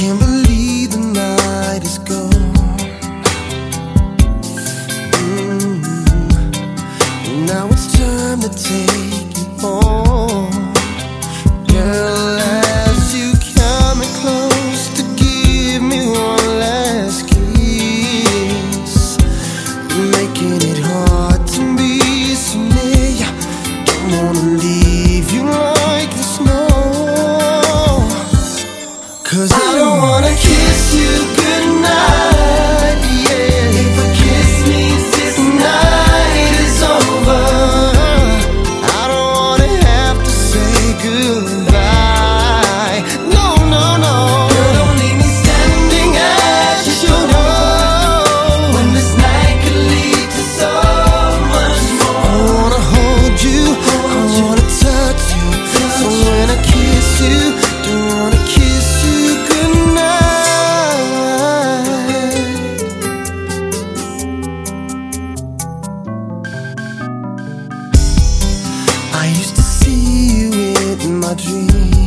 can't believe Cause I don't wanna kiss you goodnight. used to see you in my dreams.